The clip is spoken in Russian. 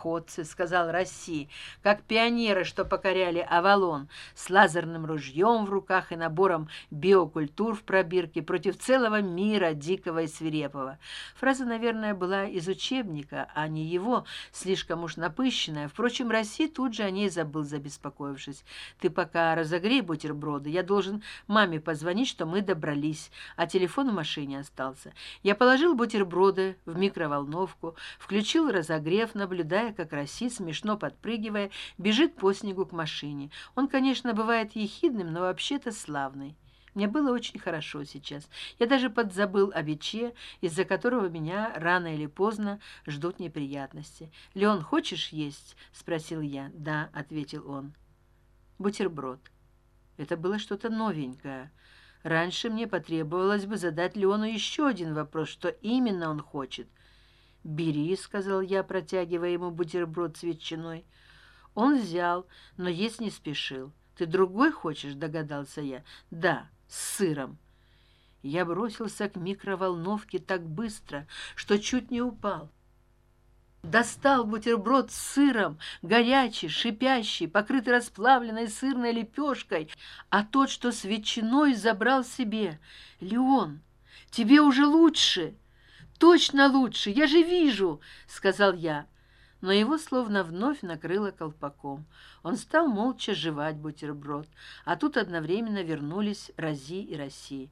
ходцы сказал россии как пионеры что покоряли авалон с лазерным ружьем в руках и набором биокультур в пробирке против целого мира дикого и свирепого. Фраза наверное была из учебника а не его слишком уж напыщенная. Впрочем россии тут же о ней забыл забеспокоившись ты пока разогрей бутерброды я должен маме позвонить что мы добрались а телефон в машине остался. Я положил бутерброды в микроволновку включил разогрев наблюдая как Росси, смешно подпрыгивая, бежит по снегу к машине. Он, конечно, бывает ехидным, но вообще-то славный. Мне было очень хорошо сейчас. Я даже подзабыл о вече, из-за которого меня рано или поздно ждут неприятности. «Леон, хочешь есть?» — спросил я. «Да», — ответил он. «Бутерброд». Это было что-то новенькое. Раньше мне потребовалось бы задать Леону еще один вопрос, что именно он хочет — бери сказал я протягивая ему бутерброд с ветчиной. Он взял но есть не спешил. Ты другой хочешь догадался я. Да с сыром я бросился к микроволновке так быстро что чуть не упал. Достал бутерброд с сыром горячий шипящий покрытый расплавленной сырной лепешкой а тот что с ветчиной забрал себе. Леон тебе уже лучше точно лучше я же вижу сказал я. Но его словно вновь накрыло колпаком. Он стал молча жевать бутерброд а тут одновременно вернулись рази и россии